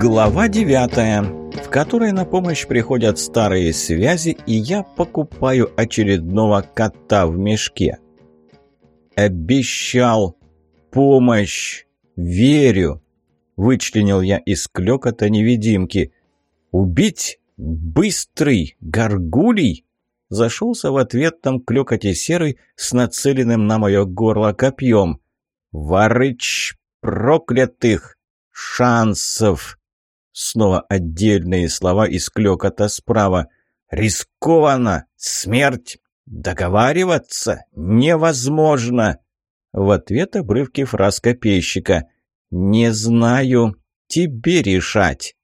Глава девятая, в которой на помощь приходят старые связи, и я покупаю очередного кота в мешке. «Обещал помощь! Верю!» – вычленил я из клёкота невидимки. «Убить? Быстрый! Горгулий?» Зашелся в ответном клёкоте серый с нацеленным на мое горло копьем. «Варыч проклятых! Шансов!» Снова отдельные слова из клёкота справа. «Рискованно! Смерть! Договариваться невозможно!» В ответ обрывки фраз копейщика. «Не знаю. Тебе решать».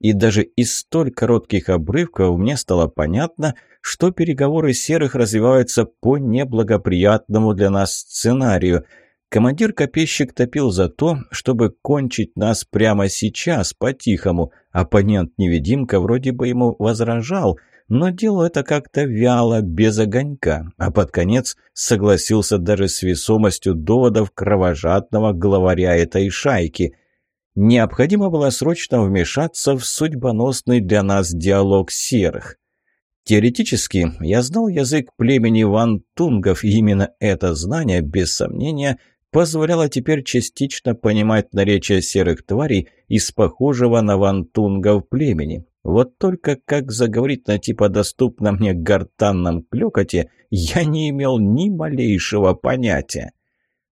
И даже из столь коротких обрывков мне стало понятно, что переговоры серых развиваются по неблагоприятному для нас сценарию – Командир-копейщик топил за то, чтобы кончить нас прямо сейчас, по-тихому. Оппонент-невидимка вроде бы ему возражал, но делал это как-то вяло, без огонька, а под конец согласился даже с весомостью доводов кровожадного главаря этой шайки. Необходимо было срочно вмешаться в судьбоносный для нас диалог серых. Теоретически, я знал язык племени вантунгов, и именно это знание, без сомнения, позволяло теперь частично понимать наречия серых тварей из похожего на вантунгов племени. Вот только как заговорить на типа доступном мне гортанном клёкоте, я не имел ни малейшего понятия.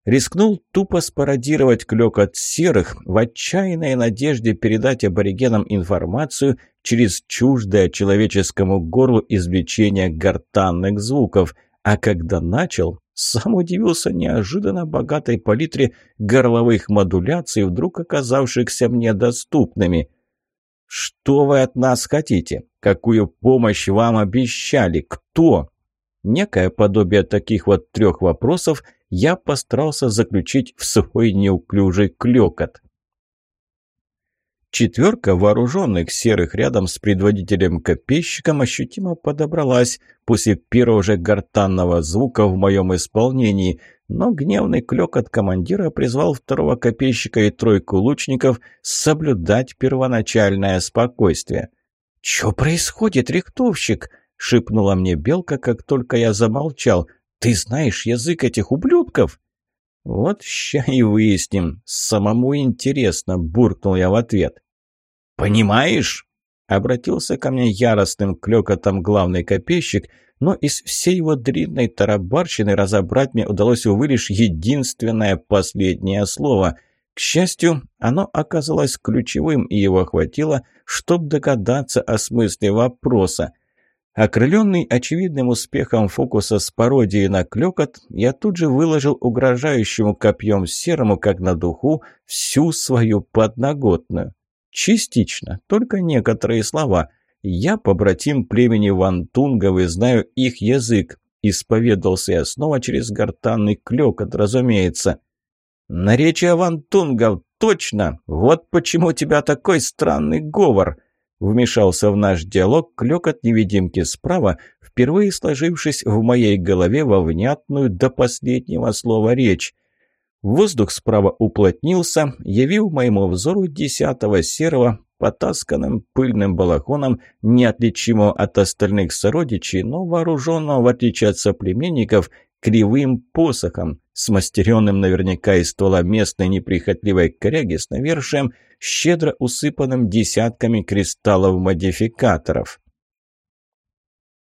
Рискнул тупо спародировать клёкот серых в отчаянной надежде передать аборигенам информацию через чуждое человеческому горлу извлечение гортанных звуков, а когда начал, сам удивился неожиданно богатой палитре горловых модуляций, вдруг оказавшихся мне доступными. «Что вы от нас хотите? Какую помощь вам обещали? Кто?» Некое подобие таких вот трех вопросов я постарался заключить в свой неуклюжий клёкот. Четверка вооруженных серых рядом с предводителем-копейщиком ощутимо подобралась после первого же гортанного звука в моем исполнении, но гневный клёк от командира призвал второго копейщика и тройку лучников соблюдать первоначальное спокойствие. «Чё происходит, рихтовщик?» — шепнула мне Белка, как только я замолчал. «Ты знаешь язык этих ублюдков?» «Вот ща и выясним. Самому интересно», — буркнул я в ответ. «Понимаешь?» — обратился ко мне яростным клёкотом главный копейщик, но из всей его длинной тарабарщины разобрать мне удалось, увы, лишь единственное последнее слово. К счастью, оно оказалось ключевым, и его хватило, чтобы догадаться о смысле вопроса — Окрыленный очевидным успехом фокуса с пародией на клёкот, я тут же выложил угрожающему копьем серому, как на духу, всю свою подноготную. Частично, только некоторые слова. Я побратим племени Вантунгов и знаю их язык. Исповедался я снова через гортанный клёкот, разумеется. «Наречие Вантунгов, точно! Вот почему у тебя такой странный говор!» Вмешался в наш диалог клёкот невидимки справа, впервые сложившись в моей голове во внятную до последнего слова речь. Воздух справа уплотнился, явив моему взору десятого серого, потасканным пыльным балахоном, неотличимого от остальных сородичей, но вооруженного, в отличие от соплеменников, кривым посохом, смастеренным наверняка из ствола местной неприхотливой коряги с навершием, щедро усыпанным десятками кристаллов-модификаторов.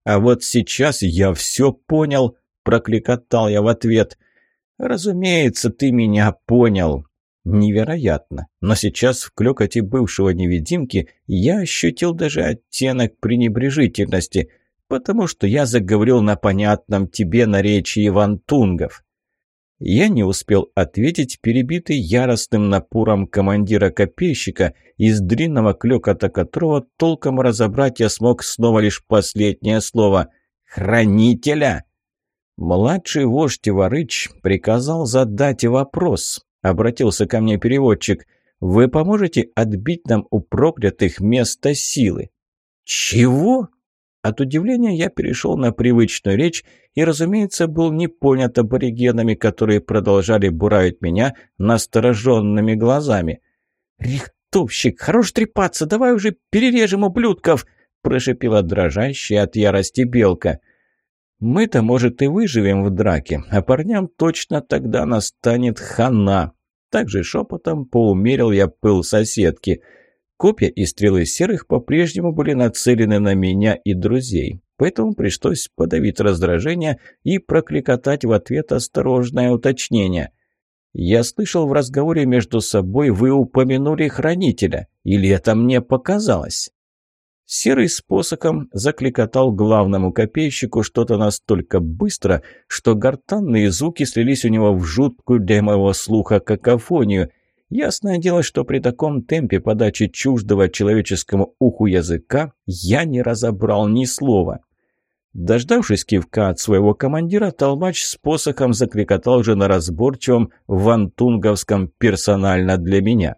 «А вот сейчас я все понял», – прокликотал я в ответ. «Разумеется, ты меня понял». Невероятно, но сейчас в клёкоте бывшего невидимки я ощутил даже оттенок пренебрежительности – потому что я заговорил на понятном тебе наречии вантунгов». Я не успел ответить, перебитый яростным напором командира-копейщика, из длинного клёкота которого толком разобрать я смог снова лишь последнее слово «Хранителя». Младший вождь Варыч приказал задать вопрос. Обратился ко мне переводчик. «Вы поможете отбить нам у проклятых место силы?» «Чего?» От удивления я перешел на привычную речь и, разумеется, был не понят аборигенами, которые продолжали буравить меня настороженными глазами. «Ростовщик, хорош трепаться, давай уже перережем ублюдков!» – прошипела дрожащая от ярости белка. «Мы-то, может, и выживем в драке, а парням точно тогда настанет хана!» Также шепотом поумерил я пыл соседки. Копья и стрелы серых по-прежнему были нацелены на меня и друзей, поэтому пришлось подавить раздражение и прокликотать в ответ осторожное уточнение. «Я слышал в разговоре между собой, вы упомянули хранителя. Или это мне показалось?» Серый с посохом закликотал главному копейщику что-то настолько быстро, что гортанные звуки слились у него в жуткую для моего слуха какофонию. Ясное дело, что при таком темпе подачи чуждого человеческому уху языка я не разобрал ни слова. Дождавшись кивка от своего командира, толмач с посохом закликотал же на разборчивом вантунговском персонально для меня.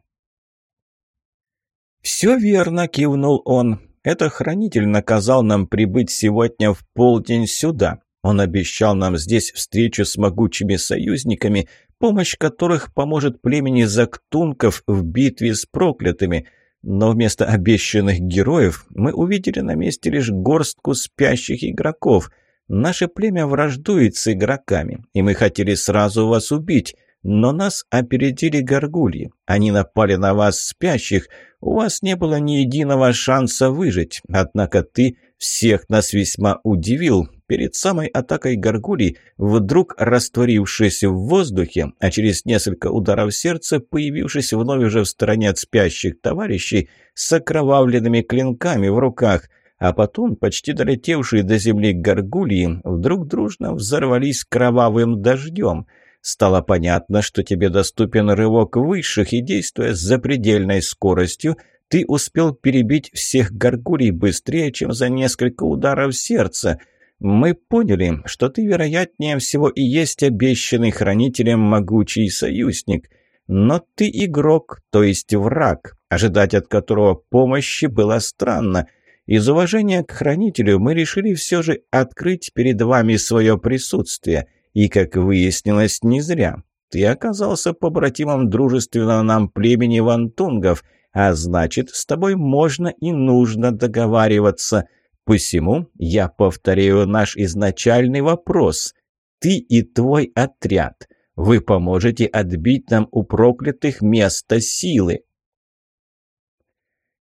«Все верно», — кивнул он. Это хранитель наказал нам прибыть сегодня в полдень сюда. Он обещал нам здесь встречу с могучими союзниками, помощь которых поможет племени Зактунков в битве с проклятыми. Но вместо обещанных героев мы увидели на месте лишь горстку спящих игроков. Наше племя враждует с игроками, и мы хотели сразу вас убить. Но нас опередили горгульи. Они напали на вас спящих. У вас не было ни единого шанса выжить. Однако ты всех нас весьма удивил. Перед самой атакой горгулий, вдруг растворившись в воздухе, а через несколько ударов сердца, появившись вновь уже в стороне от спящих товарищей с окровавленными клинками в руках – а потом, почти долетевшие до земли горгульи, вдруг дружно взорвались кровавым дождем – Стало понятно, что тебе доступен рывок высших, и, действуя с запредельной скоростью, ты успел перебить всех горгулей быстрее, чем за несколько ударов сердца. Мы поняли, что ты, вероятнее всего, и есть обещанный хранителем могучий союзник. Но ты игрок, то есть враг, ожидать от которого помощи было странно. Из уважения к хранителю мы решили все же открыть перед вами свое присутствие – и, как выяснилось, не зря. Ты оказался побратимом дружественного нам племени вантунгов, а значит, с тобой можно и нужно договариваться. Посему я повторяю наш изначальный вопрос. Ты и твой отряд. Вы поможете отбить нам у проклятых место силы.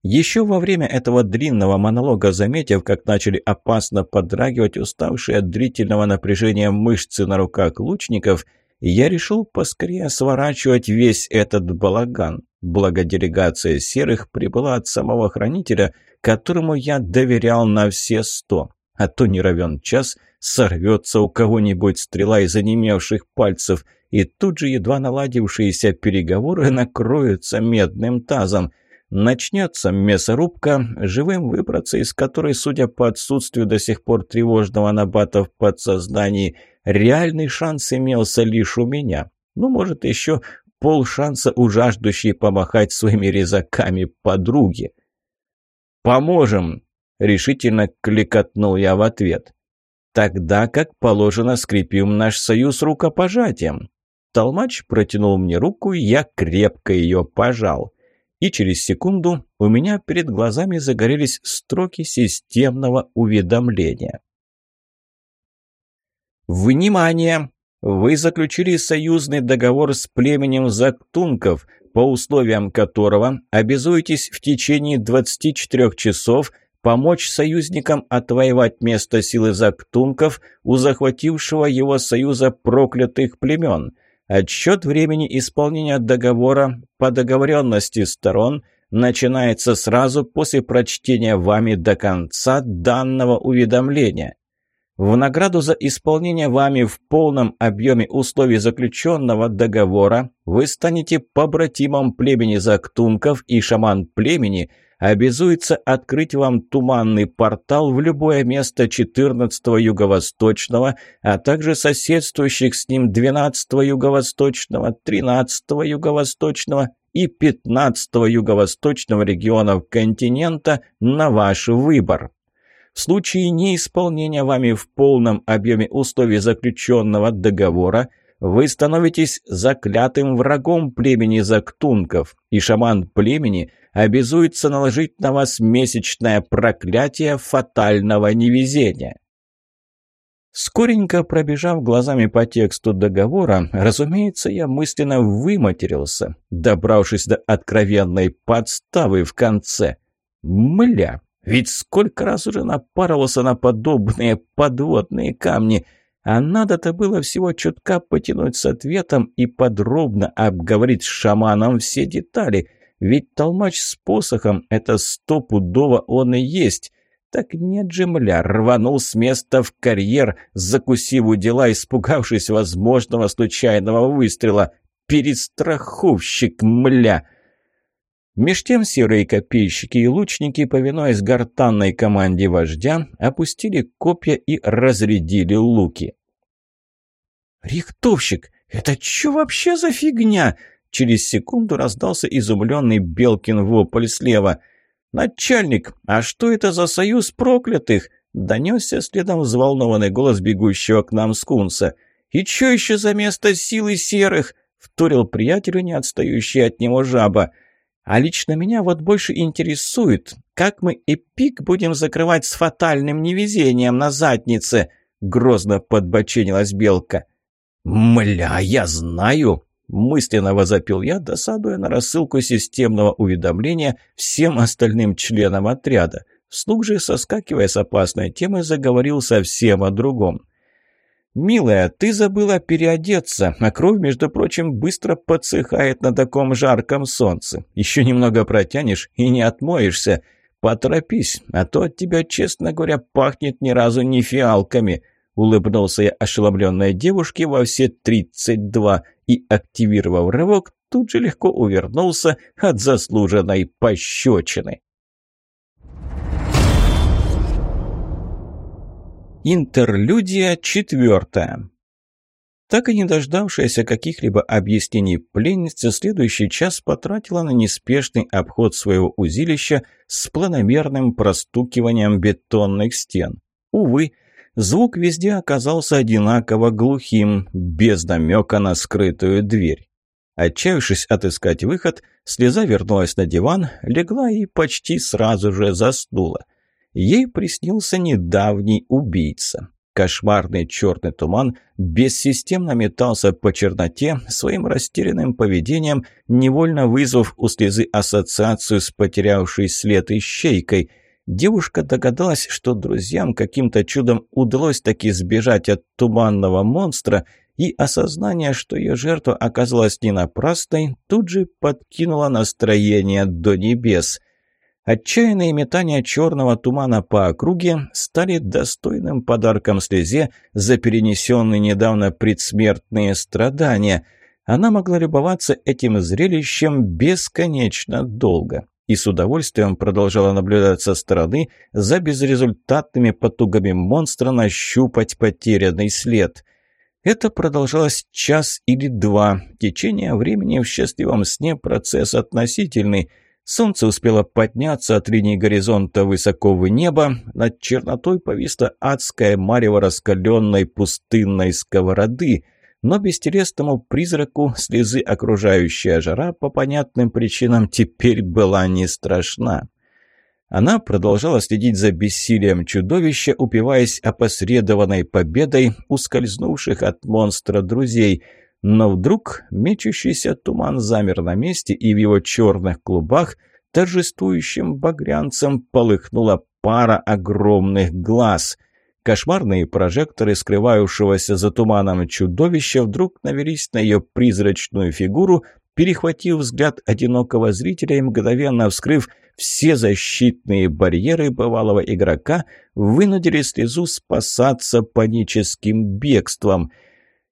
Еще во время этого длинного монолога, заметив, как начали опасно подрагивать уставшие от длительного напряжения мышцы на руках лучников, я решил поскорее сворачивать весь этот балаган. Благо делегация серых прибыла от самого хранителя, которому я доверял на все сто. А то не равен час, сорвется у кого-нибудь стрела из онемевших пальцев, и тут же едва наладившиеся переговоры накроются медным тазом – Начнется мясорубка, живым выбраться из которой, судя по отсутствию до сих пор тревожного набата в подсознании, реальный шанс имелся лишь у меня. Ну, может, еще полшанса у жаждущей помахать своими резаками подруги. «Поможем!» — решительно кликотнул я в ответ. «Тогда, как положено, скрепим наш союз рукопожатием». Толмач протянул мне руку, и я крепко ее пожал и через секунду у меня перед глазами загорелись строки системного уведомления. «Внимание! Вы заключили союзный договор с племенем Зактунков, по условиям которого обязуетесь в течение 24 часов помочь союзникам отвоевать место силы Зактунков у захватившего его союза проклятых племен – Отсчет времени исполнения договора по договоренности сторон начинается сразу после прочтения вами до конца данного уведомления. В награду за исполнение вами в полном объеме условий заключенного договора вы станете побратимом племени Зактунков и шаман племени – обязуется открыть вам туманный портал в любое место 14-го юго-восточного, а также соседствующих с ним 12-го юго-восточного, 13-го юго-восточного и 15-го юго-восточного регионов континента на ваш выбор. В случае неисполнения вами в полном объеме условий заключенного договора – вы становитесь заклятым врагом племени Зактунков, и шаман племени обязуется наложить на вас месячное проклятие фатального невезения. Скоренько пробежав глазами по тексту договора, разумеется, я мысленно выматерился, добравшись до откровенной подставы в конце. Мля, ведь сколько раз уже напарывался на подобные подводные камни, а надо-то было всего чутка потянуть с ответом и подробно обговорить с шаманом все детали, ведь толмач с посохом – это стопудово он и есть – так нет же, мля, рванул с места в карьер, закусив у дела, испугавшись возможного случайного выстрела. Перестраховщик, мля! Меж тем серые копейщики и лучники, повинуясь гортанной команде вождя, опустили копья и разрядили луки. «Рихтовщик, это что вообще за фигня?» Через секунду раздался изумленный Белкин вопль слева – «Начальник, а что это за союз проклятых?» – донесся следом взволнованный голос бегущего к нам скунса. «И что еще за место силы серых?» – вторил приятелю, не отстающий от него жаба. «А лично меня вот больше интересует, как мы эпик будем закрывать с фатальным невезением на заднице?» – грозно подбоченилась белка. «Мля, я знаю!» Мысленно возопил я, досадуя на рассылку системного уведомления всем остальным членам отряда. Вслух же, соскакивая с опасной темы, заговорил совсем о другом. «Милая, ты забыла переодеться, а кровь, между прочим, быстро подсыхает на таком жарком солнце. Еще немного протянешь и не отмоешься. Поторопись, а то от тебя, честно говоря, пахнет ни разу не фиалками». Улыбнулся я ошеломленной девушке во все тридцать два и, активировав рывок, тут же легко увернулся от заслуженной пощечины. Интерлюдия четвертая. Так и не дождавшаяся каких-либо объяснений пленница следующий час потратила на неспешный обход своего узилища с планомерным простукиванием бетонных стен. Увы, Звук везде оказался одинаково глухим, без намека на скрытую дверь. Отчаявшись отыскать выход, слеза вернулась на диван, легла и почти сразу же заснула. Ей приснился недавний убийца. Кошмарный черный туман бессистемно метался по черноте, своим растерянным поведением, невольно вызвав у слезы ассоциацию с потерявшей след ищейкой – Девушка догадалась, что друзьям каким-то чудом удалось таки сбежать от туманного монстра, и осознание, что ее жертва оказалась не напрасной, тут же подкинуло настроение до небес. Отчаянные метания черного тумана по округе стали достойным подарком слезе за перенесенные недавно предсмертные страдания. Она могла любоваться этим зрелищем бесконечно долго и с удовольствием продолжала наблюдать со стороны за безрезультатными потугами монстра нащупать потерянный след. Это продолжалось час или два. Течение времени в счастливом сне процесс относительный. Солнце успело подняться от линии горизонта высоко в небо. Над чернотой повисла адская марево раскаленной пустынной сковороды – но бестелесному призраку слезы окружающая жара по понятным причинам теперь была не страшна. Она продолжала следить за бессилием чудовища, упиваясь опосредованной победой ускользнувших от монстра друзей. Но вдруг мечущийся туман замер на месте, и в его черных клубах торжествующим багрянцем полыхнула пара огромных глаз — Кошмарные прожекторы, скрывающегося за туманом чудовища, вдруг навелись на ее призрачную фигуру, перехватив взгляд одинокого зрителя и мгновенно вскрыв все защитные барьеры бывалого игрока, вынудили слезу спасаться паническим бегством –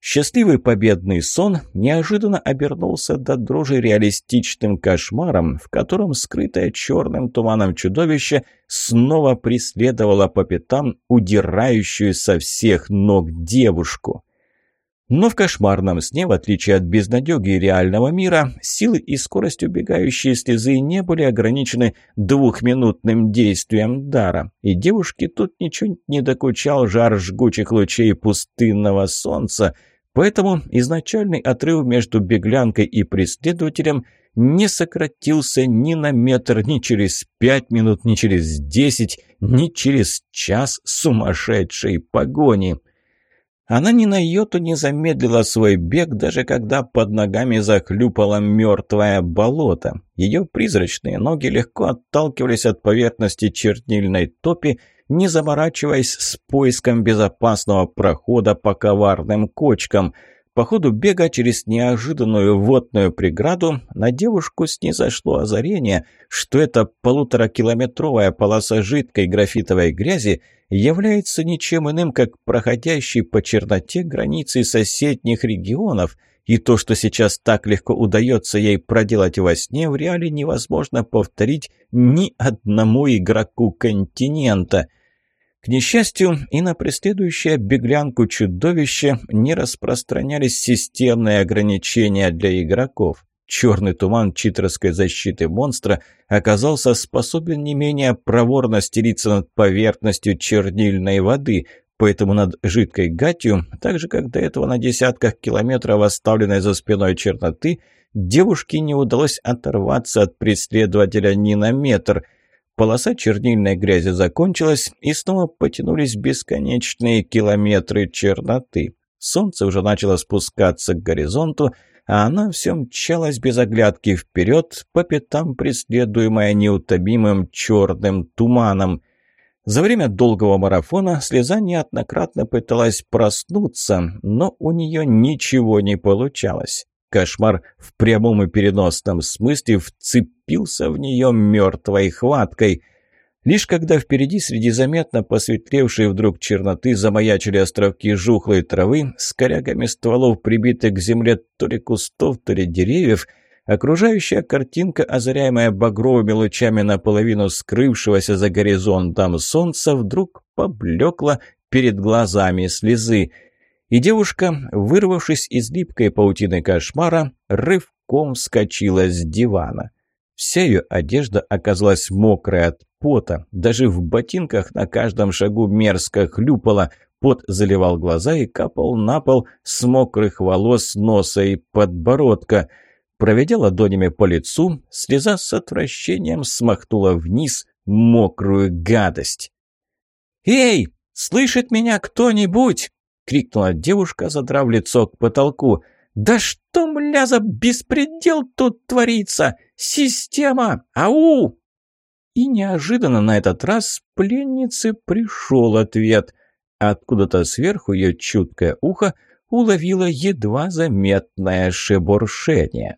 Счастливый победный сон неожиданно обернулся до дрожи реалистичным кошмаром, в котором скрытое черным туманом чудовище снова преследовало по пятам удирающую со всех ног девушку. Но в кошмарном сне, в отличие от безнадеги реального мира, силы и скорость убегающей слезы не были ограничены двухминутным действием дара, и девушке тут ничего не докучал жар жгучих лучей пустынного солнца – Поэтому изначальный отрыв между беглянкой и преследователем не сократился ни на метр, ни через пять минут, ни через десять, ни через час сумасшедшей погони. Она ни на йоту не замедлила свой бег, даже когда под ногами захлюпало мертвое болото. Ее призрачные ноги легко отталкивались от поверхности чернильной топи, не заморачиваясь с поиском безопасного прохода по коварным кочкам. По ходу бега через неожиданную водную преграду на девушку снизошло озарение, что эта полуторакилометровая полоса жидкой графитовой грязи является ничем иным, как проходящей по черноте границей соседних регионов, и то, что сейчас так легко удается ей проделать во сне, в реале невозможно повторить ни одному игроку континента – к несчастью, и на преследующее беглянку чудовище не распространялись системные ограничения для игроков. Черный туман читерской защиты монстра оказался способен не менее проворно стелиться над поверхностью чернильной воды, поэтому над жидкой гатью, так же как до этого на десятках километров оставленной за спиной черноты, девушке не удалось оторваться от преследователя ни на метр – Полоса чернильной грязи закончилась, и снова потянулись бесконечные километры черноты. Солнце уже начало спускаться к горизонту, а она все мчалась без оглядки вперед, по пятам преследуемая неутомимым черным туманом. За время долгого марафона слеза неоднократно пыталась проснуться, но у нее ничего не получалось. Кошмар в прямом и переносном смысле вцепился в нее мертвой хваткой. Лишь когда впереди среди заметно посветлевшей вдруг черноты замаячили островки жухлой травы с корягами стволов, прибитых к земле то ли кустов, то ли деревьев, окружающая картинка, озаряемая багровыми лучами наполовину скрывшегося за горизонтом солнца, вдруг поблекла перед глазами слезы – и девушка, вырвавшись из липкой паутины кошмара, рывком вскочила с дивана. Вся ее одежда оказалась мокрой от пота, даже в ботинках на каждом шагу мерзко хлюпала, пот заливал глаза и капал на пол с мокрых волос, носа и подбородка. Проведя ладонями по лицу, слеза с отвращением смахнула вниз мокрую гадость. «Эй, слышит меня кто-нибудь?» — крикнула девушка, задрав лицо к потолку. «Да что, мля, за беспредел тут творится? Система! Ау!» И неожиданно на этот раз пленнице пришел ответ. Откуда-то сверху ее чуткое ухо уловило едва заметное шебуршение.